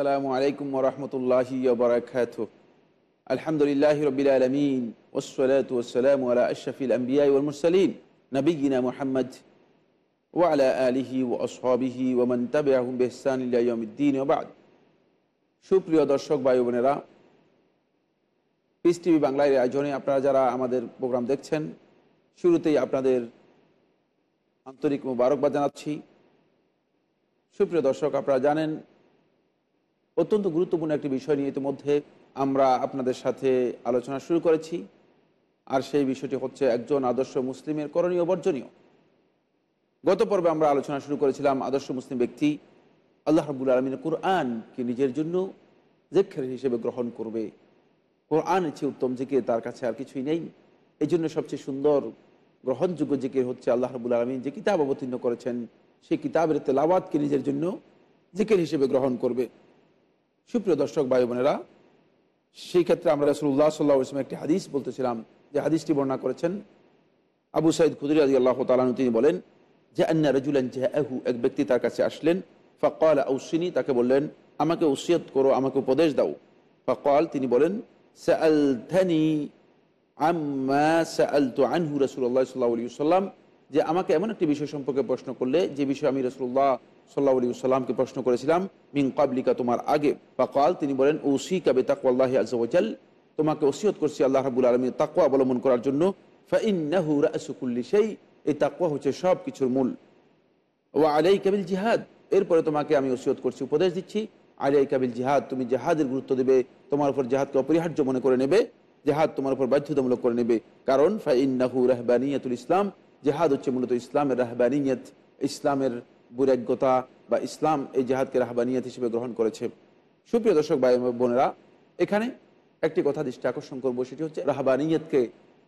আসসালামু আলাইকুম ওরহমতুল্লাহি ওবরাকাত আলহামদুলিল্লাহ রবিল আলমিন ওসলাত ওসালাম আলা আশরফিল আম্বিয়া ওলমুরসলিন নবীনা মোহাম্মদ ওয়ালা আলিহি ও আসহাবিহি ওমন তবে আহম বেহসানুদ্দিন ওবাদ সুপ্রিয় দর্শক ভাই বোনেরা পিস টিভি বাংলার আয়োজনে আপনারা যারা আমাদের প্রোগ্রাম দেখছেন, শুরুতেই আপনাদের আন্তরিক মুবারকবাদ জানাচ্ছি। সুপ্রিয় দর্শক, আপনারা জানেন অত্যন্ত গুরুত্বপূর্ণ একটি বিষয় নিয়ে ইতিমধ্যে আমরা আপনাদের সাথে আলোচনা শুরু করেছি। আর সেই বিষয়টি হচ্ছে একজন আদর্শ মুসলিমের করণীয় বর্জনীয়। গত পর্বে আমরা আলোচনা শুরু করেছিলাম আদর্শ মুসলিম ব্যক্তি আল্লাহ রবুল আলমিন কোরআনকে নিজের জন্য জেক্ষের হিসেবে গ্রহণ করবে। কোরআন চেয়ে উত্তম জিকির তার কাছে আর কিছুই নেই। এই জন্য সবচেয়ে সুন্দর গ্রহণযোগ্য জিকির হচ্ছে আল্লাহ রবুল আলমিন যে কিতাব অবতীর্ণ করেছেন, সেই কিতাবের তেলাওয়াতকে নিজের জন্য জিকির হিসেবে গ্রহণ করবে। সুপ্রিয় দর্শক, ভাই বোনেরা, সেই ক্ষেত্রে আমরা রসুল্লাহ সাল্লাহ ইসলাম একটি হাদিস বলতেছিলাম। যে হাদিসটি বর্ণনা করেছেন আবু সাইদ খুদরি আদি আল্লাহ তালানু তিনি বলেন, যে আন্না রজুলান জাহু এক ব্যক্তি তার কাছে আসলেন, ফকাল আউসিনী তাকে বললেন, আমাকে উসিয়ত করো, আমাকে উপদেশ দাও। ফকাল, তিনি বলেন আনহু রসুল্লাহ সাল্লাহ সাল্লাম যে আমাকে এমন একটি বিষয় সম্পর্কে প্রশ্ন করলে, যে বিষয়ে আমি রসুল্লাহ সাল্লাহ আলী সাল্লামকে প্রশ্ন করেছিলাম মিং কাবলিকা তোমার আগে? ফকাল, তিনি বলেন ওসি কাবে তাকওয়াল্লাহ আজাল তোমাকে ওসিয়ত করছি আল্লাহ রাবুল আলমীর তাকুয়া অবলম্বন করার জন্য। ফাইন্নাহু রাসুকুল্লি সেই এই তাকুয়া হচ্ছে সব কিছুর মূল। ও আলাই কাবিল জিহাদ, এরপরে তোমাকে আমি ওসিয়ত করছি, উপদেশ দিচ্ছি আলাই কাবিল জিহাদ, তুমি জেহাদের গুরুত্ব দেবে, তোমার উপর জেহাদকে অপরিহার্য মনে করে নেবে, জেহাদ তোমার উপর বাধ্যতামূলক করে নেবে। কারণ, ফাইন্নাহু রাহবানিয়াতুল ইসলাম, জেহাদ হচ্ছে মূলত ইসলামের রাহবানিয়ত, ইসলামের বৈরাগ্যতা বা ইসলাম এই জেহাদকে রাহবানিয়ত হিসেবে গ্রহণ করেছে। সুপ্রিয় দর্শক ভাই বোনেরা, এখানে একটি কথা দৃষ্টি আকর্ষণ করব, সেটি হচ্ছে রাহবানিয়তকে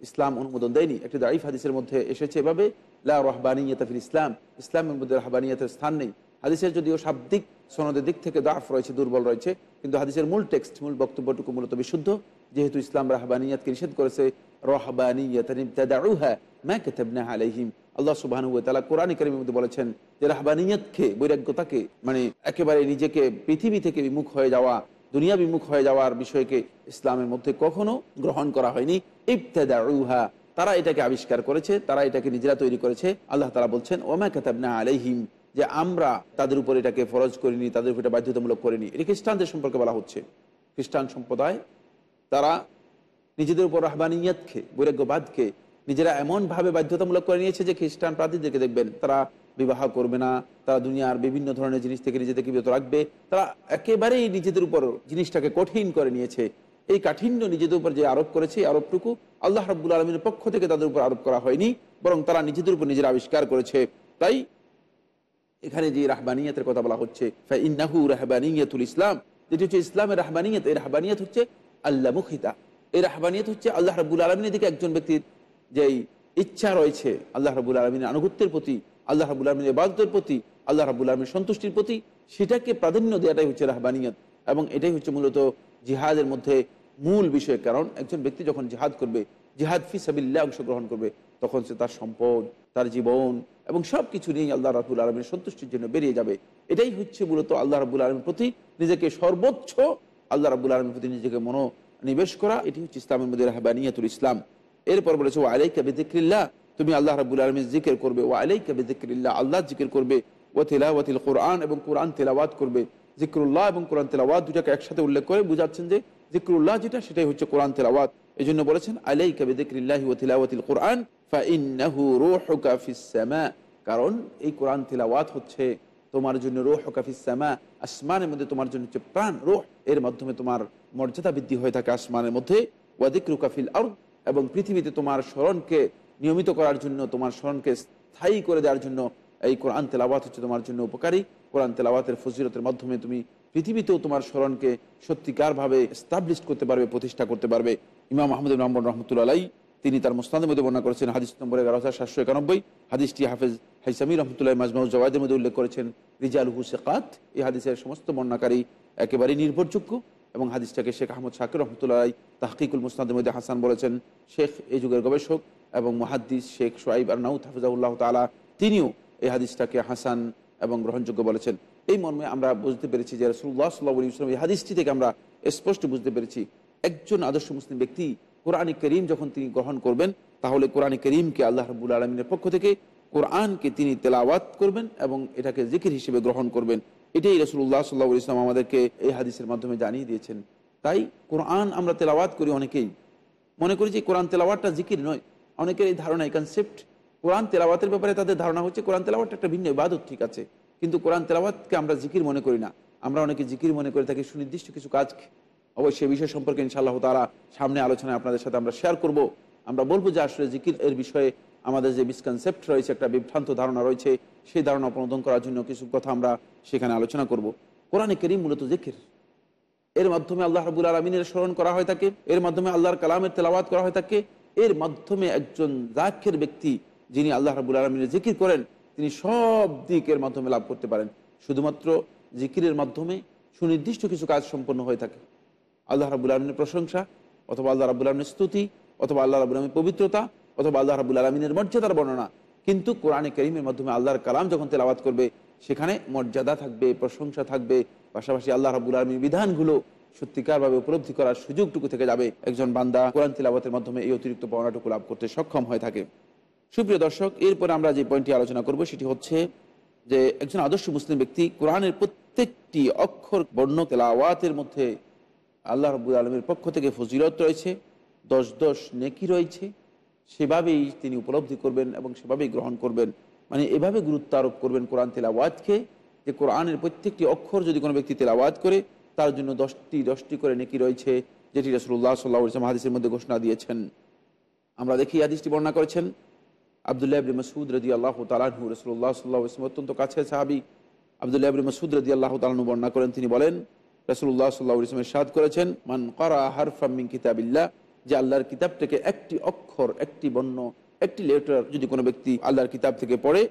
ইসলাম অনুমোদন দেয়নি। একটি দারিফ হাদিসের মধ্যে এসেছে এভাবে, লা রহবানিয়ত ফিল ইসলাম, ইসলামের মধ্যে রাহবানিয়তের স্থান নেই। হাদিসের যদিও শাব্দিক সনদের দিক থেকে দাফ রয়েছে, দুর্বল রয়েছে, কিন্তু হাদিসের মূল টেক্সট, মূল বক্তব্যটুকু মূলত বিশুদ্ধ। যেহেতু ইসলাম রাহবানিয়াতকে নিষেধ করেছে আলাইহিম। আল্লাহ সুবাহ কোরআন করিমের মধ্যে বলেছেন যে রাহবানিয়তকে বৈরাগ্যতাকে মানে একেবারে নিজেকে পৃথিবী থেকে বিমুখ হয়ে যাওয়া, দুনিয়া বিমুখ হয়ে যাওয়ার বিষয়কে ইসলামের মধ্যে কখনো গ্রহণ করা হয়নি। ইবতাদা তারা এটাকে আবিষ্কার করেছে, তারা এটাকে নিজেরা তৈরি করেছে। আল্লাহ তালা বলছেন, ওমা কাতাবনা আলাইহিম যে আমরা তাদের উপর এটাকে ফরজ করিনি, তাদের উপর এটা বাধ্যতামূলক করিনি। এটি খ্রিস্টানদের সম্পর্কে বলা হচ্ছে। খ্রিস্টান সম্প্রদায়, তারা নিজেদের উপর রাহবানিয়তকে বৈরাগ্যবাদকে নিজেরা এমনভাবে বাধ্যতামূলক করে নিয়েছে যে খ্রিস্টান প্রার্থীদেরকে দেখবেন তারা বিবাহ করবে না, তারা দুনিয়ার বিভিন্ন ধরনের জিনিস থেকে নিজেদেরকে বিরত রাখবে, তারা একেবারেই নিজেদের উপর জিনিসটাকে কঠিন করে নিয়েছে। এই কাঠিন্য নিজেদের উপর যে আরোপ করেছে, এই আরোপটুকু আল্লাহ রাবুল আলমীর পক্ষ থেকে তাদের উপর আরোপ করা হয়নি, বরং তারা নিজেদের উপর নিজেরা আবিষ্কার করেছে। তাই এখানে যে রাহবানিয়তের কথা বলা হচ্ছে ইন্নাহু রাহবানিয়তুল ইসলাম, যেটি হচ্ছে ইসলামের রাহবানিয়ত, এই রাহবানিয়ত হচ্ছে আল্লাহ মুখিতা। এই রাহবানিয়ত হচ্ছে আল্লাহ রাবুল আলমিনের দিকে একজন ব্যক্তির যেই ইচ্ছা রয়েছে আল্লাহ রাবুল আলমিনের আনুগত্যের প্রতি, আল্লাহ রাবুল আলমিনের ইবাদতের প্রতি, আল্লাহ রাবুল আলমীর সন্তুষ্টির প্রতি সেটাকে প্রাধান্য দেওয়াটাই হচ্ছে রাহবানিয়ত। এবং এটাই হচ্ছে মূলত জিহাদের মধ্যে মূল বিষয়। কারণ একজন ব্যক্তি যখন জিহাদ করবে, জিহাদ ফি সাবিল্লা অংশগ্রহণ করবে, তখন সে তার সম্পদ, তার জীবন এবং সব কিছু নিয়ে আল্লাহ রাবুল আলমীর সন্তুষ্টির জন্য বেরিয়ে যাবে। এটাই হচ্ছে মূলত আল্লাহ রাবুল আলমীর প্রতি নিজেকে সর্বোচ্চ, আল্লাহ রাবুল আলমীর প্রতি নিজেকে মনোনিবেশ করা। এটি হচ্ছে ইসলামের মধ্যে রাহবানিয়াতুল ইসলাম। এরপর বলেছে ও আলাইকা বেদিক্রিল্লা তুমি আল্লাহ রাবুল আলমীর জিকির করবে ও আলাইকা বেদিক্রিল্লা আল্লাহ জিকির করবে ও তেলাওয়াতিল কোরআন এবং কোরআন তেলাওয়াত করবে। জিক্রুল্লাহ এবং কোরআন তেলাওয়াত দুটাকে একসাথে উল্লেখ করে বুঝাচ্ছেন যে জিক্রুল্লাহ যেটা, সেটাই হচ্ছে কোরআন তেলাওয়াত। এই জন্য বলেছেন, আলাইকা বেদিক্রিল্লাহি ও তিলাওয়াতিল কোরআন ফাইন্নাহু রূহুকা ফিস সামা। কারণ এই কোরআন তিলাওয়াত হচ্ছে তোমার জন্য রোহ কাফিসামা আসমানের মধ্যে তোমার জন্য হচ্ছে প্রাণ, রোহ। এর মাধ্যমে তোমার মর্যাদা বৃদ্ধি হয়ে থাকে আসমানের মধ্যে। ওয়াদিক রুকাফিল আর এবং পৃথিবীতে তোমার স্মরণকে নিয়মিত করার জন্য, তোমার স্মরণকে স্থায়ী করে দেওয়ার জন্য এই কোরআন তেলাওয়াত হচ্ছে তোমার জন্য উপকারী। কোরআন তেলাওয়াতের ফজিরতের মাধ্যমে তুমি পৃথিবীতেও তোমার স্মরণকে সত্যিকারভাবে স্টাবলিশ করতে পারবে, প্রতিষ্ঠা করতে পারবে। ইমাম আহমদ রহমান রহমতুল্লাহ তিনি তার মুস্তাদের মধ্যে বর্ণনা করেছেন, হাদিস নম্বর এগারো হাজার সাতশো একানব্বই। হাদিসটি হাফেজ হাইসামি রহমতুল্লাহ মাজমাউ জওয়াদের মধ্যে উল্লেখ করেছেন রিজাল হুসেকাত এই হাদিসের সমস্ত বর্ণাকারী একেবারেই নির্ভরযোগ্য। এবং হাদিসটাকে শেখ আহমদ শাকির রহমতুল্লাহ তাহকিকুল মুস্তাদের মধ্যে হাসান বলেছেন, শেখ এই যুগের গবেষক এবং মহাদ্দিস শেখ সোয়াইব আর নাউদ হাফিজাউল্লাহ তালা তিনিও এই হাদিসটাকে হাসান এবং গ্রহণযোগ্য বলেছেন। এই মর্মে আমরা বুঝতে পেরেছি যে রসুল্লাহ সাল্লাহ ইসলাম এই হাদিসটি থেকে আমরা স্পষ্ট বুঝতে পেরেছি। একজন আদর্শ মুসলিম ব্যক্তি কোরআনে করিম যখন তিনি গ্রহণ করবেন, তাহলে কোরআনে করিমকে আল্লাহ রবুল আলমিনের পক্ষ থেকে কোরআনকে তিনি তেলাওয়াত করবেন এবং এটাকে জিকির হিসেবে গ্রহণ করবেন। এটাই রসুল্লাহ সাল্লাহ ইসলাম আমাদেরকে এই হাদিসের মাধ্যমে জানিয়ে দিয়েছেন। তাই কোরআন আমরা তেলাওয়াত করি অনেকেই। মনে করি যে কোরআন তেলাওয়াতটা জিকির নয়। অনেকের এই ধারণা, এই কনসেপ্ট কোরআন তেলাওয়াতের ব্যাপারে তাদের ধারণা হচ্ছে কোরআন তেলাওয়াতটা একটা ভিন্ন ইবাদত, ঠিক আছে। কিন্তু কোরআন তেলাওয়াতকে আমরা জিকির মনে করি না। আমরা অনেকে জিকির মনে করে থাকি, সুনির্দিষ্ট কিছু কাজ অবশ্যই বিষয় সম্পর্কে ইনশাআল্লাহ তারা সামনে আলোচনায় আপনাদের সাথে আমরা শেয়ার করব। আমরা বলব যে আসলে জিকির এর বিষয়ে আমাদের যে মিসকনসেপ্ট রয়েছে, একটা বিভ্রান্ত ধারণা রয়েছে, সেই ধারণা প্রণোদন করার জন্য কিছু কথা আমরা সেখানে আলোচনা করব। কোরআনে করিম মূলত জিকির। এর মাধ্যমে আল্লাহ রাবুল আলমিনের স্মরণ করা হয় থাকে এর মাধ্যমে আল্লাহর কালামের তেলাওয়াত করা হয় থাকে এর মাধ্যমে একজন জাকের ব্যক্তি যিনি আল্লাহ রাবুল আলমিনের জিকির করেন, তিনি সব দিক এর মাধ্যমে লাভ করতে পারেন। শুধুমাত্র জিকিরের মাধ্যমে সুনির্দিষ্ট কিছু কাজ সম্পন্ন হয়ে থাকে। আল্লাহ রাবুল আলমিনের প্রশংসা, অথবা আল্লাহ রাবুল আলমিনের স্তুতি, অথবা আল্লাহ রাবুল আলমীর পবিত্রতা অথবা আল্লাহ রাবুল আলমিনের মর্যাদার বর্ণনা। কিন্তু কোরআনে করিমের মাধ্যমে আল্লাহর কালাম যখন তেলাওয়াত করবে, সেখানে মর্যাদা থাকবে, প্রশংসা থাকবে, পাশাপাশি আল্লাহ রাবুল আলমীর বিধানগুলো সত্যিকারভাবে উপলব্ধি করার সুযোগটুকু থেকে যাবে। একজন বান্দা কোরআন তেলাওয়াতের মাধ্যমে এই অতিরিক্ত পাওনাটুকু লাভ করতে সক্ষম হয়ে থাকে। সুপ্রিয় দর্শক, এরপরে আমরা যে পয়েন্টটি আলোচনা করব, সেটি হচ্ছে যে একজন আদর্শ মুসলিম ব্যক্তি কোরআনের প্রত্যেকটি অক্ষর বর্ণ তেলাওয়াতের মধ্যে আল্লাহ রবুল আলমীর পক্ষ থেকে ফজিলত রয়েছে, দশ দশ নেকি রয়েছে সেভাবেই তিনি উপলব্ধি করবেন এবং সেভাবেই গ্রহণ করবেন। মানে এভাবে গুরুত্ব আরোপ করবেন কোরআন তেলাওয়াতকে, যে কোরআনের প্রত্যেকটি অক্ষর যদি কোনো ব্যক্তি তেলাওয়াত করে, তার জন্য দশটি দশটি করে নেকি রয়েছে, যেটি রসুল্লাহ সাল্লাহ ইসলাম হাদিসের মধ্যে ঘোষণা দিয়েছেন। আমরা দেখি হাদিসটি বর্ণনা করেছেন আবদুল্লাহ ইবনে মাসুদ রদি আল্লাহ তালাহু রসুল্লাহ সাল্লাহ ইসলাম অত্যন্ত কাছে সাহাবি। আবদুল্লাহ ইবনে মাসুদ রদি আল্লাহ তালাহু বর্ণনা করেন, তিনি বলেন রসুল্লাহ সাল্লাহ ইসলামের সাদ করেছেন, মান করা হারফামিন কিতাবিল্লাহ যে আল্লাহর কিতাব থেকে একটি অক্ষর, একটি বর্ণ, একটি লেটার যদি কোনো ব্যক্তি আল্লাহর কিতাব থেকে পড়ে,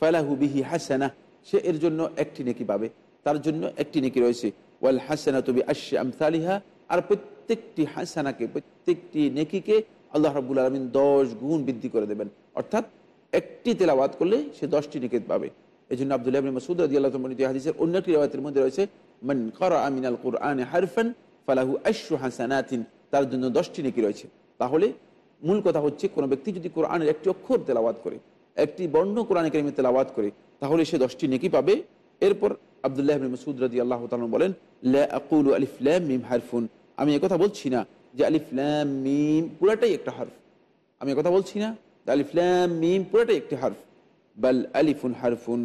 ফালাহু বিহি হাসানা, সে এর জন্য একটি নেকি পাবে। তার জন্য একটি নেকি রয়েছে। ওয়াল হাসানা তবি আশে আমসালিহা, আর প্রত্যেকটি হাসানাকে, প্রত্যেকটি নেকিকে আল্লাহ রাবুল আলমিন দশ গুণ বৃদ্ধি করে দেবেন। অর্থাৎ একটি তেলাওয়াত করলে সে দশটি নিকেত পাবে। এই জন্য আবদুল্লাহ মাসুদ আদি আল্লাহ হাদিসের অন্য একটি রেওয়াতের মধ্যে রয়েছে, মান করা আমিনাল কোরআন হারফান, ফালাহু আশু হাসানাতিন। তার জন্য দশটি নেকি রয়েছে। তাহলে মূল কথা হচ্ছে, কোনো ব্যক্তি যদি কোরআনের একটি অক্ষর তেলাওয়াত করে, একটি বর্ণ কোরআন কেরিমে তেলাওয়াত করে, তাহলে সে দশটি নেকি পাবে। এরপর আবদুল্লাহ মাসুদ রাজি আল্লাহ বলেন আকুল আলিফলাম মিম হারফুন। আমি কথা বলছি না যে আলিফলাম মিম পুরাটাই একটা হারফ। আমি কথা বলছি না আলিফলাম মিম পুরাটাই একটি হারফ। বাল আলিফুন হারফুন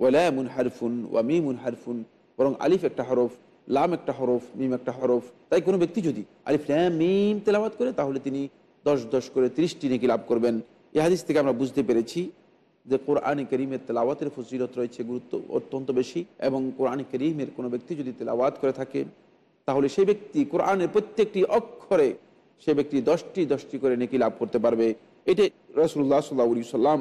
ওয়ালামুন হারফুন, ওয়া মিমুন হারফুন, বরং আলিফ একটা হরফ। লাম একটা হরফ, মিম একটা হরফ। তাই কোনো ব্যক্তি যদি আলিফ, লাম, মিম তেলাওয়াত করে, তাহলে তিনি দশ দশ করে তিরিশটি নেকি লাভ করবেন। এ হাদিস থেকে আমরা বুঝতে পেরেছি যে কোরআন করিমের তেলাওয়াতের ফজিলত রয়েছে গুরুত্ব অত্যন্ত বেশি এবং কোরআন করিমের কোনো ব্যক্তি যদি তেলাওয়াত করে থাকে, তাহলে সেই ব্যক্তি কোরআনের প্রত্যেকটি অক্ষরে সে ব্যক্তি দশটি দশটি করে নেকি লাভ করতে পারবে। এটাই রসুল্লাহ সাল্লাহ সাল্লাম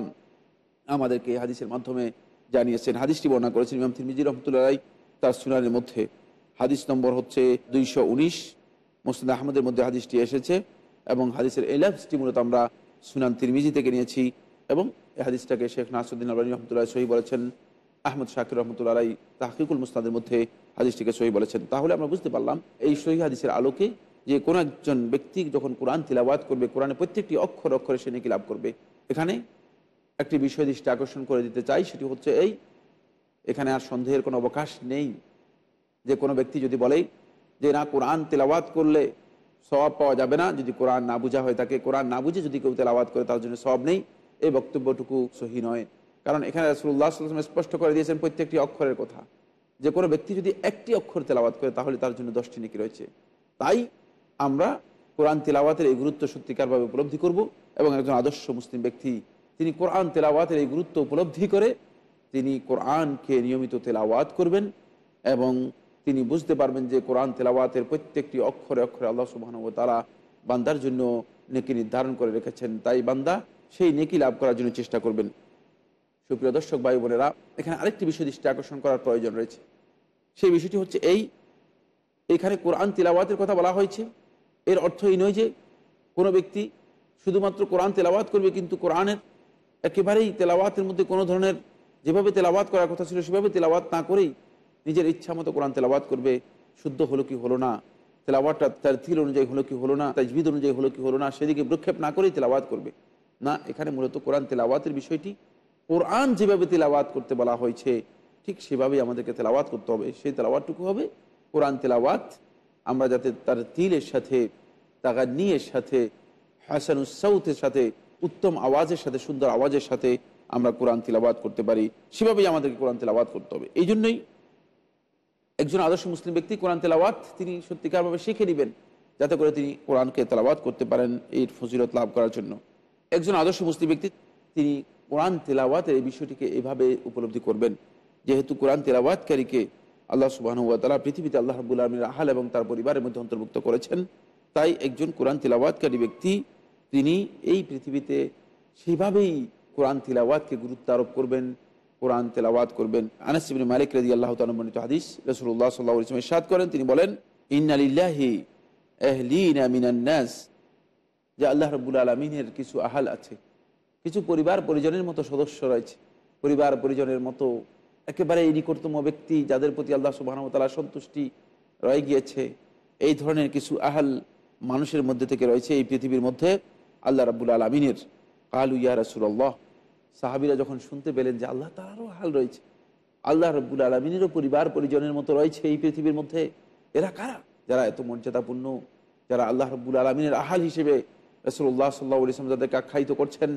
আমাদেরকে হাদিসের মাধ্যমে জানিয়েছেন। হাদিসটি বর্ণনা করেছেন ইমাম থিরমিজি রহমতুল্লাহ তার সুনানের মধ্যে। হাদিস নম্বর হচ্ছে দুইশো উনিশ। মুসলিম আহমদের মধ্যে হাদিসটি এসেছে এবং হাদিসের এই মূলত আমরা সুনান তিরমিজি থেকে নিয়েছি এবং এই হাদিসটাকে শেখ নাসুদ্দিন আলী রহমতুল্লাহ সহি বলেছেন, আহমদ শাকির রহমতুল্লাহ আলাই তাহকিকুল মুস্তাদের মধ্যে হাদিসটিকে সহি বলেছেন। তাহলে আমরা বুঝতে পারলাম এই সহি হাদিসের আলোকে যে কোনো একজন ব্যক্তি যখন কোরআন তিলাবাদ করবে কোরআনের প্রত্যেকটি অক্ষর অক্ষরে সে নাকি লাভ করবে। এখানে একটি বিষয় দৃষ্টি আকর্ষণ করে দিতে চাই, সেটি হচ্ছে এই, এখানে আর সন্দেহের কোনো অবকাশ নেই। যে কোনো ব্যক্তি যদি বলে যে না, কোরআন তেলাওয়াত করলে সবাব পাওয়া যাবে না। যদি কোরআন না বুঝা হয় তাকে কোরআন না বুঝে যদি কেউ তেলাওয়াত করে তার জন্য সব নেই। এই বক্তব্যটুকু সহি নয়। কারণ এখানে রাসুল্লাহ সাল্লাম স্পষ্ট করে দিয়েছেন প্রত্যেকটি অক্ষরের কথা। যে কোনো ব্যক্তি যদি একটি অক্ষর তেলাওয়াত করে তাহলে তার জন্য দশটি নেকি রয়েছে। তাই আমরা কোরআন তেলাওয়াতের এই গুরুত্ব সত্যিকারভাবে উপলব্ধি করব এবং একজন আদর্শ মুসলিম ব্যক্তি, তিনি কোরআন তেলাওয়াতের এই গুরুত্ব উপলব্ধি করে তিনি কোরআনকে নিয়মিত তেলাওয়াত করবেন এবং তিনি বুঝতে পারবেন যে কোরআন তেলাওয়াতের প্রত্যেকটি অক্ষরে অক্ষরে আল্লাহ সুবাহানব তারা বান্দার জন্য নেকি নির্ধারণ করে রেখেছেন। তাই বান্দা সেই নেকি লাভ করার জন্য চেষ্টা করবেন। সুপ্রিয় দর্শক, ভাই বোনেরা, এখানে আরেকটি বিষয় দৃষ্টি আকর্ষণ করার প্রয়োজন রয়েছে। সেই বিষয়টি হচ্ছে এই, এখানে কোরআন তিলাওয়াতের কথা বলা হয়েছে। এর অর্থ এই নয় যে কোনো ব্যক্তি শুধুমাত্র কোরআন তেলাওয়াত করবে, কিন্তু কোরআনের একেবারেই তেলাওয়াতের মধ্যে কোনো ধরনের যেভাবে তেলাওয়াত করার কথা ছিল, সেভাবে তেলাওয়াত না করেই নিজের ইচ্ছা মতো কোরআন তেলাওয়াত করবে, শুদ্ধ হলো কি হলো না, তেলাওয়াতটা তার তিল অনুযায়ী হলো কি হলো না, তাজবিদ অনুযায়ী হলো কি হলো না, সেদিকে প্রক্ষেপ না করেই তেলাওয়াত করবে। না, এখানে মূলত কোরআন তেলাওয়াতের বিষয়টি, কোরআন যেভাবে তেলাওয়াত করতে বলা হয়েছে, ঠিক সেভাবেই আমাদেরকে তেলাওয়াত করতে হবে। সেই তেলাওয়াতটুকু হবে কোরআন তেলাওয়াত। আমরা যাতে তার তিলের সাথে তাগানিয়ের সাথে হাসান উসাউথের সাথে, উত্তম আওয়াজের সাথে, সুন্দর আওয়াজের সাথে আমরা কোরআন তিলাবাত করতে পারি। সেভাবেই আমাদেরকে কোরআন তেলাওয়াত করতে হবে। এই জন্যই একজন আদর্শ মুসলিম ব্যক্তি কোরআন তেলাওয়াত তিনি সত্যিকারভাবে শিখে নেবেন, যাতে করে তিনি কোরআনকে তেলাওয়াত করতে পারেন এই ফজিলত লাভ করার জন্য। একজন আদর্শ মুসলিম ব্যক্তি, তিনি কোরআন তেলাওয়াতের এই বিষয়টিকে এভাবে উপলব্ধি করবেন, যেহেতু কোরআন তেলাওয়াতকারীকে আল্লাহ সুবাহানুয়াতালা পৃথিবীতে আল্লাহ রাবুল আলমীর আহাল এবং তার পরিবারের মধ্যে অন্তর্ভুক্ত করেছেন, তাই একজন কোরআন তেলাওয়াতকারী ব্যক্তি, তিনি এই পৃথিবীতে সেভাবেই কোরআন তিলাওয়াতকে গুরুত্ব আরোপ করবেন কোরআন তেলাওয়াত করবেন। আনাসিবিন মালিক রাজি আল্লাহ তালমনিত হাদিস রসুল্লাহ সাল্লাহ ইসলাম সাদ করেন, তিনি বলেন ইন্নালিল্লাহি এহলিনা মিনান্নাস যে আল্লাহ রব্বুল আলমিনের কিছু আহাল আছে। কিছু পরিবার পরিজনের মতো সদস্য রয়েছে। পরিবার পরিজনের মতো একেবারে এই নিকটতম ব্যক্তি যাদের প্রতি আল্লাহ সুবাহতালা সন্তুষ্টি রয়ে গিয়েছে। এই ধরনের কিছু আহাল মানুষের মধ্যে থেকে রয়েছে এই পৃথিবীর মধ্যে আল্লাহ রাবুল আলমিনের। কালু ইয়া রসুল্লাহ সাহাবিরা যখন শুনতে পেলেন যে আল্লাহ তারও হাল রয়েছে, আল্লাহ রব্বুল আলমিনেরও পরিবার পরিজনের মতো রয়েছে এই পৃথিবীর মধ্যে, এরা কারা? যারা এত মর্যাদাপূর্ণ, যারা আল্লাহ রব্বুল আলমিনের আহাল হিসেবে রসুল্লাহ সাল্লাহ ইসলাম যাদেরকে আখ্যায়িত করছেন,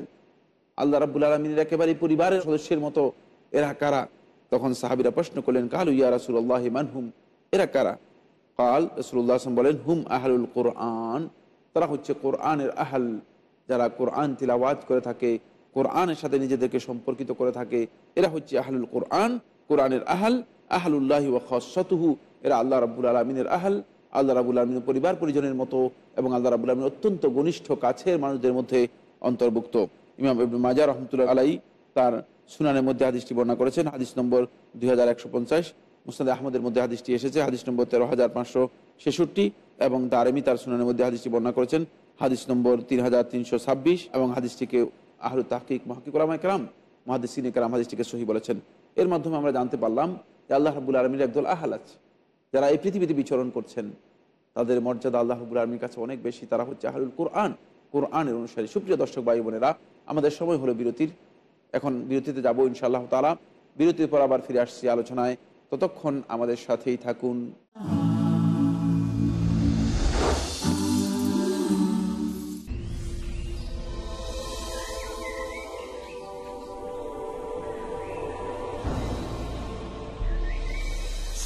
আল্লাহ রাবুল আলমিনের একেবারে পরিবারের সদস্যের মতো, এরা কারা? তখন সাহাবিরা প্রশ্ন করলেন, কালু ইয়া রাসুল্লাহ মানহুম এরা কারা? কাল রসুল্লাহ আসলাম বলেন, হুম, আহালুল কোরআন। তারা হচ্ছে কোরআনের আহাল, যারা কোরআন তিলাওয়াত করে থাকে কোরআনের সাথে নিজেদেরকে সম্পর্কিত করে থাকে। এরা হচ্ছে আহলুল কোরআন, কোরআনের আহাল, আহলুল্লাহি ও খসতুহু। এরা আল্লাহ রাবুল আলমিনের আহাল, আল্লাহ রাবুল আলমিনের পরিবার, পরিজনের মতো এবং আল্লাহ রাবুল আলমিন অত্যন্ত ঘনিষ্ঠ কাছের মানুষদের মধ্যে অন্তর্ভুক্ত। ইমাম মাজা রহমতুল্লাহ আলাই তার সুনানের মধ্যে হাদিসটি বর্ণনা করেছেন। হাদিস নম্বর দুই হাজার একশো পঞ্চাশ। মুস্তাদ আহমদের মধ্যে হাদিসটি এসেছে। হাদিস নম্বর তেরো হাজার পাঁচশো ছেষট্টি এবং দারেমি তার সুনানের মধ্যে হাদিসটি বর্ণনা করেছেন। হাদিস নম্বর তিন হাজার তিনশো ছাব্বিশ এবং হাদিসটিকে আহলু তাহকিক মাহকিকুলাম একরাম মহাদিসিন একরাম হাদিসটিকে সহি বলেছেন। এর মাধ্যমে আমরা জানতে পারলাম যে আল্লাহ হাবুল আলমীর একদল আহাল আছে যারা এই পৃথিবীতে বিচরণ করছেন। তাদের মর্যাদা আল্লাহ হাবুল আলমীর কাছে অনেক বেশি। তারা হচ্ছে আহলুল কোরআন। কোরআনের অনুসারী। সুপ্রিয় দর্শক, ভাই বোনেরা, আমাদের সময় হলো বিরতির। এখন বিরতিতে যাব ইনশাআল্লাহ তালা বিরতির পর আবার ফিরে আসছি আলোচনায়। ততক্ষণ আমাদের সাথেই থাকুন।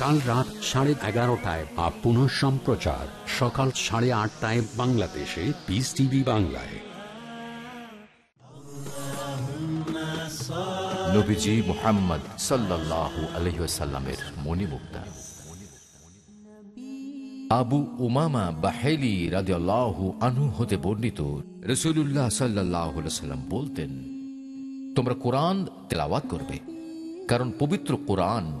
কাল রাত সাড়ে এগারোটায় বা পুনঃ সম্প্রচার। সকাল সাড়ে আটটায় বাংলাদেশে পিস টিভি বাংলায়। মোহাম্মদ মণিমুক্তা। আবু উমামা বাহেলি রাদিয়াল্লাহু আনহু হতে বর্ণিত রসুল্লাহ সাল্লাহ সাল্লাম বলতেন, তোমরা কোরআন তেলাওয়াত করবে, কারণ পবিত্র কোরআন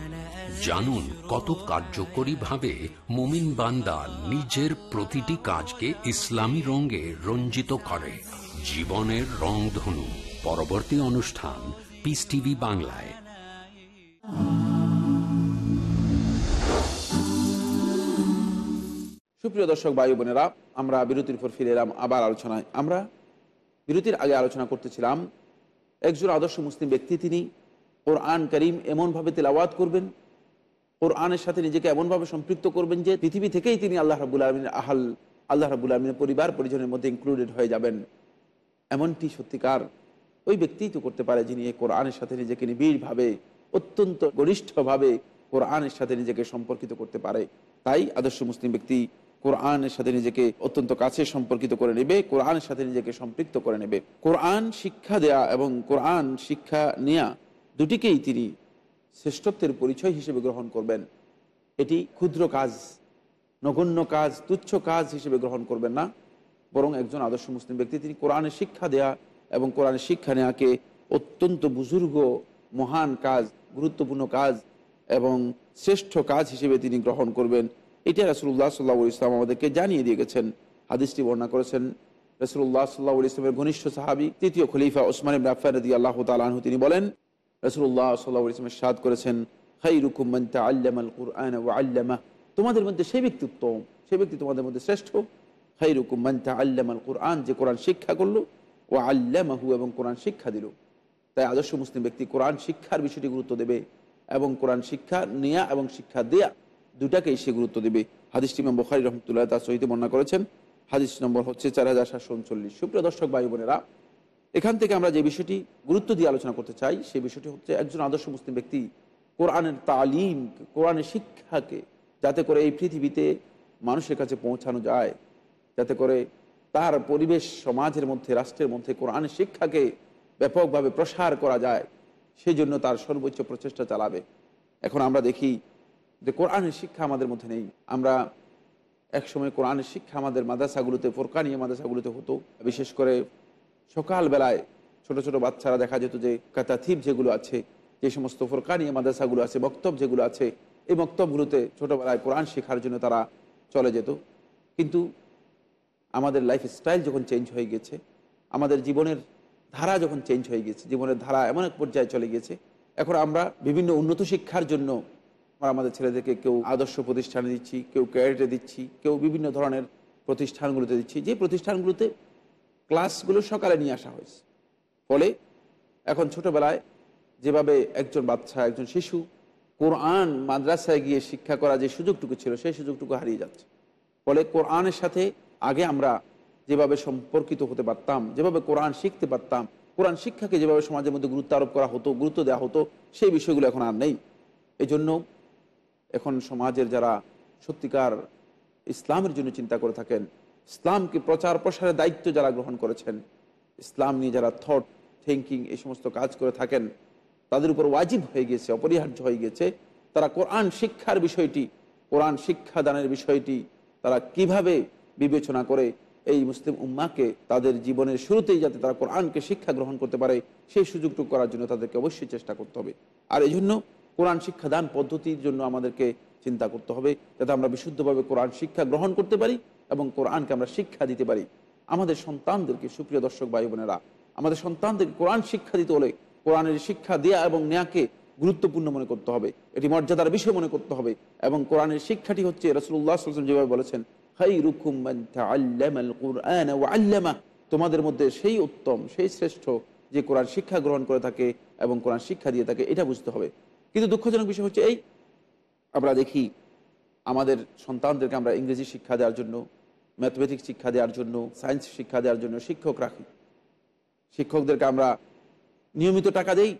জানুন কত কার্যকরী ভাবে মোমিন বান্দা নিজের প্রতিটি কাজকে ইসলামী রঙে রঞ্জিত করে। জীবনের রং ধনু। পরবর্তী অনুষ্ঠান পিস টিভি বাংলায়। সুপ্রিয় দর্শক, ভাই বোনেরা, আমরা বিরতির পর ফিরে এলাম আবার আলোচনায়। আমরা বিরতির আগে আলোচনা করতেছিলাম, একজন আদর্শ মুসলিম ব্যক্তি তিনি ওর আন করিম এমনভাবে তেলাওয়াত করবেন কোরআনের সাথে নিজেকে এমনভাবে সম্পৃক্ত করবেন যে পৃথিবী থেকেই তিনি আল্লাহ রাবুল আলমিনের আহাল, আল্লাহ রাবুল আলমিনের পরিবার পরিজনের মধ্যে ইনক্লুডেড হয়ে যাবেন। এমনটি সত্যিকার। ওই ব্যক্তিই তো করতে পারে যিনি এই কোরআনের সাথে নিজেকে নিবিড়ভাবে, অত্যন্ত ঘনিষ্ঠভাবে কোরআনের সাথে নিজেকে সম্পর্কিত করতে পারে। তাই আদর্শ মুসলিম ব্যক্তি কোরআনের সাথে নিজেকে অত্যন্ত কাছে সম্পর্কিত করে নেবে, কোরআনের সাথে নিজেকে সম্পৃক্ত করে নেবে। কোরআন শিক্ষা দেয়া এবং কোরআন শিক্ষা নেয়া দুটিকেই তিনি শ্রেষ্ঠত্বের পরিচয় হিসেবে গ্রহণ করবেন। এটি ক্ষুদ্র কাজ, নগণ্য কাজ, তুচ্ছ কাজ হিসেবে গ্রহণ করবেন না। বরং একজন আদর্শ মুসলিম ব্যক্তি, তিনি কোরআনের শিক্ষা দেয়া এবং কোরআনের শিক্ষা নেওয়াকে অত্যন্ত বুজুর্গ, মহান কাজ, গুরুত্বপূর্ণ কাজ এবং শ্রেষ্ঠ কাজ হিসেবে তিনি গ্রহণ করবেন। এটা রাসুল্লাহ সাল্লাহ ইসলাম আমাদেরকে জানিয়ে দিয়ে গেছেন। হাদিসটি বর্ণনা করেছেন রসুল্লাহ সাল্লাহ ইসলামের ঘনিষ্ঠ সাহাবি, তৃতীয় খলিফা ওসমান ইবনে আফফান রাদি আল্লাহ তালাহু তিনি বলেন রসুল্লাহ সাল্লাহ ইসলামের সাদ করেছেন খাই রুকুমান আল্লাম আল কুরআন ও আল্লামা। তোমাদের মধ্যে সেই ব্যক্তি উত্তম সেই ব্যক্তি তোমাদের মধ্যে শ্রেষ্ঠ। খাই রুকুমান আল্লাম আল কুরআন, যে কোরআন শিক্ষা করল ও আল্লামাহু এবং কোরআন শিক্ষা দিল। তাই আদর্শ মুসলিম ব্যক্তি কোরআন শিক্ষার বিষয়টি গুরুত্ব দেবে এবং কোরআন শিক্ষা নেয়া এবং শিক্ষা দেয়া দুটাকেই সে গুরুত্ব দেবে। হাদিস ইমাম বখারি রহমতুল্লাহ তার সহিত বর্ণনা করেছেন। হাদিস নম্বর হচ্ছে চার হাজার সাতশো উনচল্লিশ। সুপ্রিয় দর্শক, ভাই বোনেরা এখান থেকে আমরা যে বিষয়টি গুরুত্ব দিয়ে আলোচনা করতে চাই সেই বিষয়টি হচ্ছে একজন আদর্শ মুসলিম ব্যক্তি কোরআনের তালিম, কোরআনের শিক্ষাকে যাতে করে এই পৃথিবীতে মানুষের কাছে পৌঁছানো যায়, যাতে করে তার পরিবেশ সমাজের মধ্যে, রাষ্ট্রের মধ্যে কোরআনের শিক্ষাকে ব্যাপকভাবে প্রসার করা যায় সেই জন্য তার সর্বোচ্চ প্রচেষ্টা চালাবে। এখন আমরা দেখি যে কোরআনের শিক্ষা আমাদের মধ্যে নেই। আমরা একসময় কোরআনের শিক্ষা আমাদের মাদ্রাসাগুলোতে, ফোরকানিয়া মাদ্রাসাগুলোতে হতো, বিশেষ করে সকালবেলায় ছোট ছোট বাচ্চারা দেখা যেত যে কাতাথিব যেগুলো আছে, যে সমস্ত ফোরকানিয়া মাদ্রাসাগুলো আছে, বক্তব্য যেগুলো আছে, এই বক্তব্যগুলোতে ছোটোবেলায় কোরআন শেখার জন্য তারা চলে যেত। কিন্তু আমাদের লাইফ স্টাইল যখন চেঞ্জ হয়ে গেছে, আমাদের জীবনের ধারা যখন চেঞ্জ হয়ে গেছে, জীবনের ধারা এমন এক পর্যায়ে চলে গেছে, এখন আমরা বিভিন্ন উন্নত শিক্ষার জন্য আমরা আমাদের ছেলেদেরকে কেউ আদর্শ প্রতিষ্ঠানে দিচ্ছি, কেউ ক্যারেটে দিচ্ছি, কেউ বিভিন্ন ধরনের প্রতিষ্ঠানগুলোতে দিচ্ছি। যে প্রতিষ্ঠানগুলোতে ক্লাসগুলো সকালে নিয়ে আসা হয়েছে। ফলে এখন ছোটবেলায় যেভাবে একজন বাচ্চা, একজন শিশু কোরআন মাদ্রাসায় গিয়ে শিক্ষা করা যে সুযোগটুকু ছিল, সেই সুযোগটুকু হারিয়ে যাচ্ছে। ফলে কোরআনের সাথে আগে আমরা যেভাবে সম্পর্কিত হতে পারতাম, যেভাবে কোরআন শিখতে পারতাম, কোরআন শিক্ষাকে যেভাবে সমাজের মধ্যে গুরুত্ব আরোপ করা হতো, গুরুত্ব দেওয়া হতো, সেই বিষয়গুলো এখন আর নেই। এই জন্য এখন সমাজের যারা সত্যিকার ইসলামের জন্য চিন্তা করে থাকেন ইসলামকে প্রচার প্রসারের দায়িত্ব যারা গ্রহণ করেছেন, ইসলাম নিয়ে যারা থট থিঙ্কিং এই সমস্ত কাজ করে থাকেন, তাদের উপর ওয়াজিব হয়ে গিয়েছে অপরিহার্য হয়ে গেছে। তারা কোরআন শিক্ষার বিষয়টি, কোরআন শিক্ষাদানের বিষয়টি তারা কীভাবে বিবেচনা করে এই মুসলিম উম্মাকে তাদের জীবনের শুরুতেই যাতে তারা কোরআনকে শিক্ষা গ্রহণ করতে পারে, সেই সুযোগটুকু করার জন্য তাদেরকে অবশ্যই চেষ্টা করতে হবে। আর এই জন্য কোরআন শিক্ষাদান পদ্ধতির জন্য আমাদেরকে চিন্তা করতে হবে, যাতে আমরা বিশুদ্ধভাবে কোরআন শিক্ষা গ্রহণ করতে পারি এবং কোরআনকে আমরা শিক্ষা দিতে পারি। আমাদের সন্তানদেরকে, সুপ্রিয় দর্শক ভাই বোনেরা, আমাদের সন্তানদেরকে কোরআন শিক্ষা দিতে হলে কোরআনের শিক্ষা দেয়া এবং নেয়াকে গুরুত্বপূর্ণ মনে করতে হবে। এটি মর্যাদার বিষয় মনে করতে হবে এবং কোরআনের শিক্ষাটি হচ্ছে রসুল্লাহ সাল্লাম যেভাবে বলেছেন হাই রুকুম তোমাদের মধ্যে সেই উত্তম, সেই শ্রেষ্ঠ যে কোরআন শিক্ষা গ্রহণ করে থাকে এবং কোরআন শিক্ষা দিয়ে থাকে, এটা বুঝতে হবে। কিন্তু দুঃখজনক বিষয় হচ্ছে এই, আমরা দেখি আমাদের সন্তানদেরকে আমরা ইংরেজি শিক্ষা দেওয়ার জন্য ম্যাথমেটিক্স শিক্ষা দেওয়ার জন্য, সায়েন্স শিক্ষা দেওয়ার জন্য শিক্ষক রাখি। শিক্ষকদেরকে আমরা নিয়মিত টাকা দেই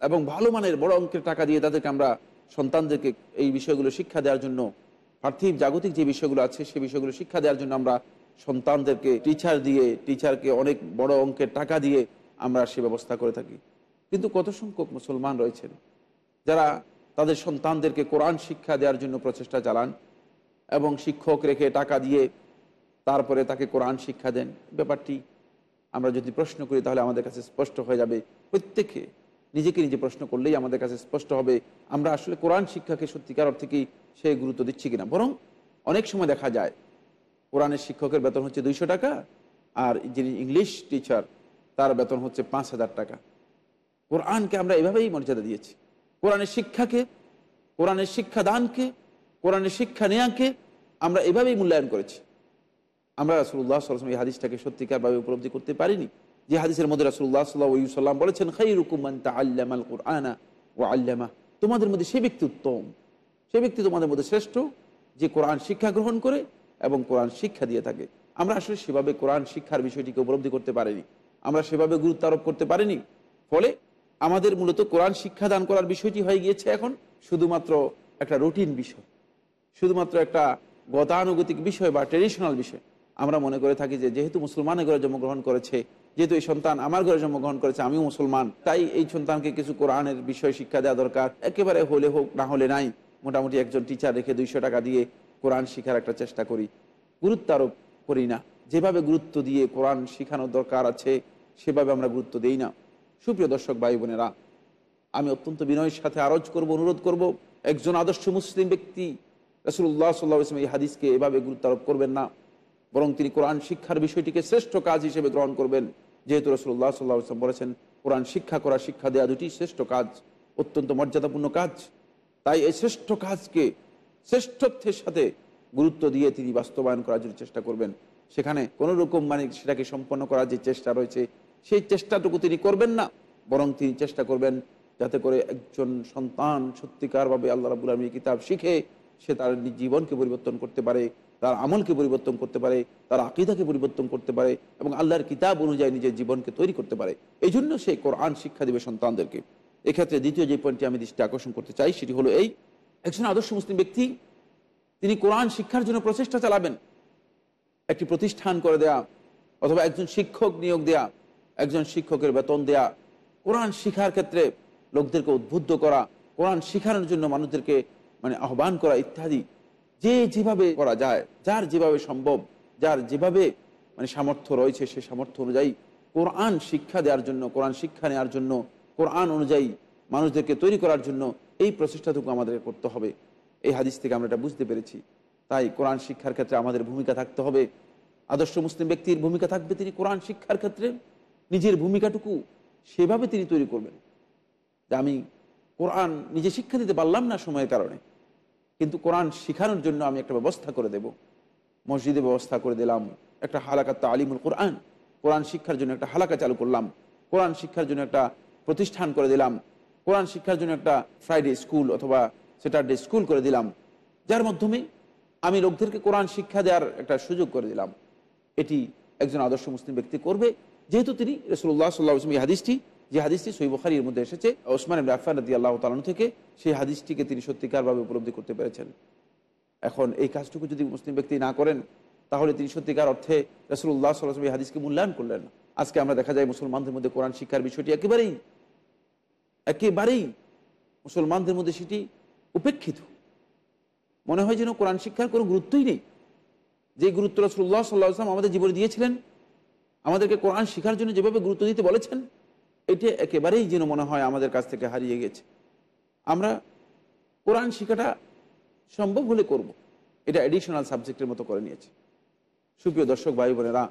এবং ভালো মানের বড় অঙ্কের টাকা দিয়ে তাদেরকে আমরা সন্তানদেরকে এই বিষয়গুলো শিক্ষা দেওয়ার জন্য, পার্থিব জাগতিক যে বিষয়গুলো আছে সে বিষয়গুলো শিক্ষা দেওয়ার জন্য আমরা সন্তানদেরকে টিচার দিয়ে টিচারকে অনেক বড় অঙ্কের টাকা দিয়ে আমরা সে ব্যবস্থা করে থাকি। কিন্তু কত সংখ্যক মুসলমান রয়েছেন যারা তাদের সন্তানদেরকে কোরআন শিক্ষা দেওয়ার জন্য প্রচেষ্টা চালান এবং শিক্ষক রেখে টাকা দিয়ে তারপরে তাকে কোরআন শিক্ষা দেন। ব্যাপারটি আমরা যদি প্রশ্ন করি, তাহলে আমাদের কাছে স্পষ্ট হয়ে যাবে। প্রত্যেকে নিজেকে নিজে প্রশ্ন করলেই আমাদের কাছে স্পষ্ট হবে, আমরা আসলে কোরআন শিক্ষাকে সত্যিকার অর্থেই সে গুরুত্ব দিচ্ছি কিনা। বরং অনেক সময় দেখা যায়, কোরআনের শিক্ষকের বেতন হচ্ছে দুইশো টাকা, আর যিনি ইংলিশ টিচার, তার বেতন হচ্ছে পাঁচ হাজার টাকা। কোরআনকে আমরা এভাবেই মর্যাদা দিয়েছি। কোরআনের শিক্ষাকে, কোরআনের শিক্ষাদানকে, কোরআনের শিক্ষা নেয়াকে আমরা এভাবেই মূল্যায়ন করেছি। আমরা রাসুল্লাহ সাল্লাম এই হাদিসটাকে সত্যিকারভাবে উপলব্ধি করতে পারিনি। যে হাদিসের মধ্যে রাসুল্লাহ সাল্লাহ সাল্লাম বলেছেন খাই রুকুমান তা আল্লাম আল কোরআনা ও আল্লামা। তোমাদের মধ্যে সে ব্যক্তি উত্তম। সে ব্যক্তি তোমাদের মধ্যে শ্রেষ্ঠ যে কোরআন শিক্ষা গ্রহণ করে এবং কোরআন শিক্ষা দিয়ে থাকে। আমরা আসলে সেভাবে কোরআন শিক্ষার বিষয়টিকে উপলব্ধি করতে পারিনি। আমরা সেভাবে গুরুত্ব আরোপ করতে পারিনি। ফলে আমাদের মূলত কোরআন শিক্ষা দান করার বিষয়টি হয়ে গিয়েছে এখন শুধুমাত্র একটা রুটিন বিষয়। শুধুমাত্র একটা গতানুগতিক বিষয় বা ট্রেডিশনাল বিষয়। আমরা মনে করে থাকি যে যেহেতু মুসলমানের ঘরে জন্মগ্রহণ করেছে, যেহেতু এই সন্তান আমার ঘরে জন্মগ্রহণ করেছে, আমিও মুসলমান, তাই এই সন্তানকে কিছু কোরআনের বিষয় শিক্ষা দেওয়া দরকার। একেবারে হলে হোক, না হলে নাই, মোটামুটি একজন টিচার রেখে দুইশো টাকা দিয়ে কোরআন শিখার একটা চেষ্টা করি। গুরুত্ব আরোপ করি না। যেভাবে গুরুত্ব দিয়ে কোরআন শেখানোর দরকার আছে, সেভাবে আমরা গুরুত্ব দেই না। সুপ্রিয় দর্শক, ভাই বোনেরা, আমি অত্যন্ত বিনয়ের সাথে আরজ করব, অনুরোধ করব, একজন আদর্শ মুসলিম ব্যক্তি রসুল্লাহ সাল্লাহ ইসলাম এই হাদিসকে এভাবে গুরুত্ব আরোপ করবেন না। বরং তিনি কোরআন শিক্ষার বিষয়টিকে শ্রেষ্ঠ কাজ হিসেবে গ্রহণ করবেন। যেহেতু রসুল্লাহ সাল্লাহ ইসলাম বলেছেন, কোরআন শিক্ষা করা, শিক্ষা দেওয়া দুটি শ্রেষ্ঠ কাজ, অত্যন্ত মর্যাদাপূর্ণ কাজ। তাই এই শ্রেষ্ঠ কাজকে শ্রেষ্ঠত্বের সাথে গুরুত্ব দিয়ে তিনি বাস্তবায়ন করার জন্য চেষ্টা করবেন। সেখানে কোনো রকম মানে সেটাকে সম্পন্ন করার যে চেষ্টা রয়েছে, সেই চেষ্টাটুকু তিনি করবেন না, বরং তিনি চেষ্টা করবেন যাতে করে একজন সন্তান সত্যিকারভাবে আল্লাহ রাবুল আলমী কিতাব শিখে সে তার জীবনকে পরিবর্তন করতে পারে, তার আমলকে পরিবর্তন করতে পারে, তার আকিদাকে পরিবর্তন করতে পারে এবং আল্লাহর কিতাব অনুযায়ী নিজের জীবনকে তৈরি করতে পারে। এই জন্য সে কোরআন শিক্ষা দেবে সন্তানদেরকে। এক্ষেত্রে দ্বিতীয় যে পয়েন্টটি আমি দৃষ্টি আকর্ষণ করতে চাই সেটি হলো এই, একজন আদর্শ মুসলিম ব্যক্তি, তিনি কোরআন শিক্ষার জন্য প্রচেষ্টা চালাবেন। একটি প্রতিষ্ঠান করে দেয়া, অথবা একজন শিক্ষক নিয়োগ দেয়া, একজন শিক্ষকের বেতন দেয়া, কোরআন শিখার ক্ষেত্রে লোকদেরকে উদ্বুদ্ধ করা, কোরআন শিখানোর জন্য মানুষদেরকে মানে আহ্বান করা ইত্যাদি, যে যেভাবে করা যায়, যার যেভাবে সম্ভব, যার যেভাবে মানে সামর্থ্য রয়েছে সে সামর্থ্য অনুযায়ী কোরআন শিক্ষা দেওয়ার জন্য, কোরআন শিক্ষা নেওয়ার জন্য, কোরআন অনুযায়ী মানুষদেরকে তৈরি করার জন্য এই প্রচেষ্টাটুকু আমাদের করতে হবে। এই হাদিস থেকে আমরা এটা বুঝতে পেরেছি। তাই কোরআন শিক্ষার ক্ষেত্রে আমাদের ভূমিকা থাকতে হবে। আদর্শ মুসলিম ব্যক্তির ভূমিকা থাকবে তিনি কোরআন শিক্ষার ক্ষেত্রে। নিজের ভূমিকাটুকু সেভাবে তিনি তৈরি করবেন। যে আমি কোরআন নিজে শিক্ষা দিতে পারলাম না সময়ের কারণে। কিন্তু কোরআন শেখানোর জন্য আমি একটা ব্যবস্থা করে দেব। মসজিদে ব্যবস্থা করে দিলাম, একটা হালাকা তালিমুল কোরআন। কোরআন শিক্ষার জন্য একটা হালাকা চালু করলাম। কোরআন শিক্ষার জন্য একটা প্রতিষ্ঠান করে দিলাম। কোরআন শিক্ষার জন্য একটা ফ্রাইডে স্কুল অথবা স্যাটারডে স্কুল করে দিলাম। যার মাধ্যমে আমি লোকদেরকে কোরআন শিক্ষা দেওয়ার একটা সুযোগ করে দিলাম। এটি একজন আদর্শ মুসলিম ব্যক্তি করবে। যেহেতু তিনি রসুল্লাহ সাল্লাহ হাদিসটি যে হাদিসটি সই বখারির মধ্যে এসেছে ওসমান আফান রদি আল্লাহ তালন থেকে, সেই হাদিসটিকে তিনি সত্যিকারভাবে উপলব্ধি করতে পেরেছেন। এখন এই কাজটুকু যদি মুসলিম ব্যক্তি না করেন, তাহলে তিনি সত্যিকার অর্থে রসুল্লাহ সাল্লাম এই হাদিসকে মূল্যায়ন করলেন আজকে আমরা দেখা যায় মুসলমানদের মধ্যে কোরআন শিক্ষার বিষয়টি একেবারেই একেবারেই মুসলমানদের মধ্যে সেটি উপেক্ষিত। মনে হয় যেন কোরআন শিক্ষার কোনো গুরুত্বই নেই। যে গুরুত্ব রসুল্লাহ সাল্লাহ আসলাম আমাদের জীবনে দিয়েছিলেন, আমাদেরকে কোরআন শেখার জন্য যেভাবে গুরুত্ব দিতে বলেছেন এটি একেবারেই যেন মনে হয় আমাদের কাছ থেকে হারিয়ে গেছে। আমরা কোরআন শেখাটা সম্ভব হলে করব। এটা অ্যাডিশনাল সাবজেক্টের মতো করে নিয়েছে। সুপ্রিয় দর্শক, ভাই বোনেরা,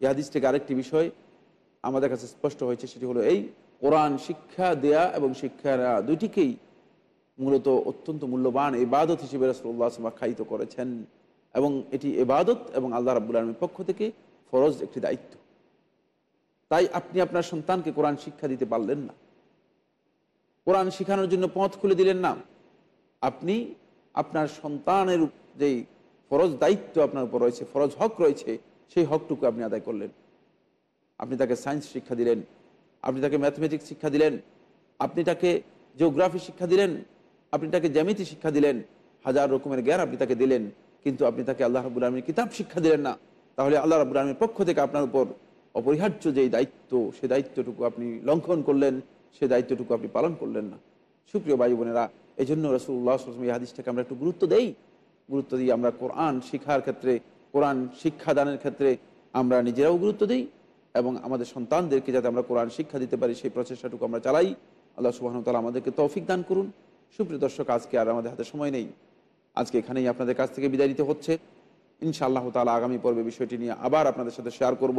এই হাদিস থেকে আরেকটি বিষয় আমাদের কাছে স্পষ্ট হয়েছে, সেটি হলো এই কোরআন শিক্ষা দেয়া এবং শিক্ষা দুইটিকেই মূলত অত্যন্ত মূল্যবান এবাদত হিসেবে রসুল্লাহ আখ্যায়িত করেছেন এবং এটি এবাদত এবং আল্লাহ রাবুল আলমীর পক্ষ থেকে ফরজ একটি দায়িত্ব। তাই আপনি আপনার সন্তানকে কোরআন শিক্ষা দিতে পারলেন না। কোরআন শেখানোর জন্য পথ খুলে দিলেন না। আপনি আপনার সন্তানের যেই ফরজ দায়িত্ব আপনার উপর রয়েছে, ফরজ হক রয়েছে, সেই হকটুকু আপনি আদায় করলেন। আপনি তাকে সায়েন্স শিক্ষা দিলেন, আপনি তাকে ম্যাথমেটিক্স শিক্ষা দিলেন, আপনি তাকে জিওগ্রাফি শিক্ষা দিলেন, আপনি তাকে জ্যামিতি শিক্ষা দিলেন, হাজার রকমের জ্ঞান আপনি তাকে দিলেন, কিন্তু আপনি তাকে আল্লাহ রাবুল আলমীর কিতাব শিক্ষা দিলেন না। তাহলে আল্লাহ রাবুল আলমীর পক্ষ থেকে আপনার উপর অপরিহার্য যেই দায়িত্ব, সে দায়িত্বটুকু আপনি লঙ্ঘন করলেন, সে দায়িত্বটুকু আপনি পালন করলেন না। সুপ্রিয় ভাই বোনেরা এই জন্য রসুল্লাহ এই হাদিসটাকে আমরা একটু গুরুত্ব দেই। গুরুত্ব দিই আমরা কোরআন শিক্ষার ক্ষেত্রে, কোরআন শিক্ষাদানের ক্ষেত্রে আমরা নিজেরাও গুরুত্ব দিই এবং আমাদের সন্তানদেরকে যাতে আমরা কোরআন শিক্ষা দিতে পারি, সেই প্রচেষ্টাটুকু আমরা চালাই। আল্লাহ সুবাহতালা আমাদেরকে তৌফিক দান করুন। সুপ্রিয় দর্শক, আজকে আর আমাদের হাতে সময় নেই। আজকে এখানেই আপনাদের কাছ থেকে বিদায় নিতে হচ্ছে। ইনশাআল্লাহ তালা আগামী পর্বে বিষয়টি নিয়ে আবার আপনাদের সাথে শেয়ার করব।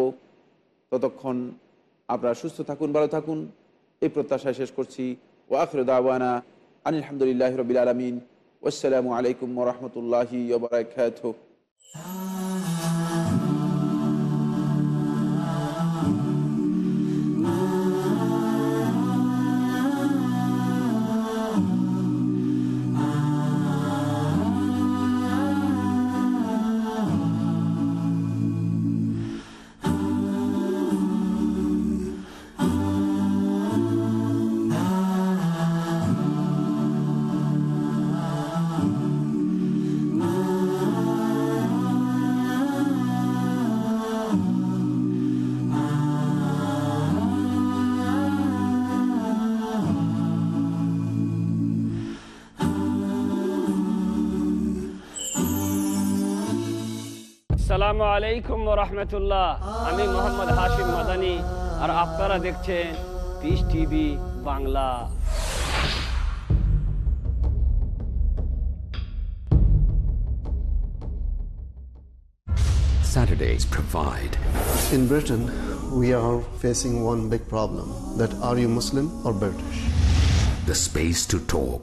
ততক্ষণ আপনারা সুস্থ থাকুন, ভালো থাকুন। এই প্রত্যাশায় শেষ করছি। ও ওয়াফর দাওয়ানা আলহামদুলিল্লাহ রবিল আলমিন। আসসালামু আলাইকুম রহমতুল্লাহি বারাকাত আসসালামু আলাইকুম রহমতুল্লাহ আমি মোহাম্মদ হাশিম মাদানি আর আপনারা দেখছেন peace TV Bangla Saturdays provide. In Britain, we are facing one big problem that are you Muslim or British? The space to talk.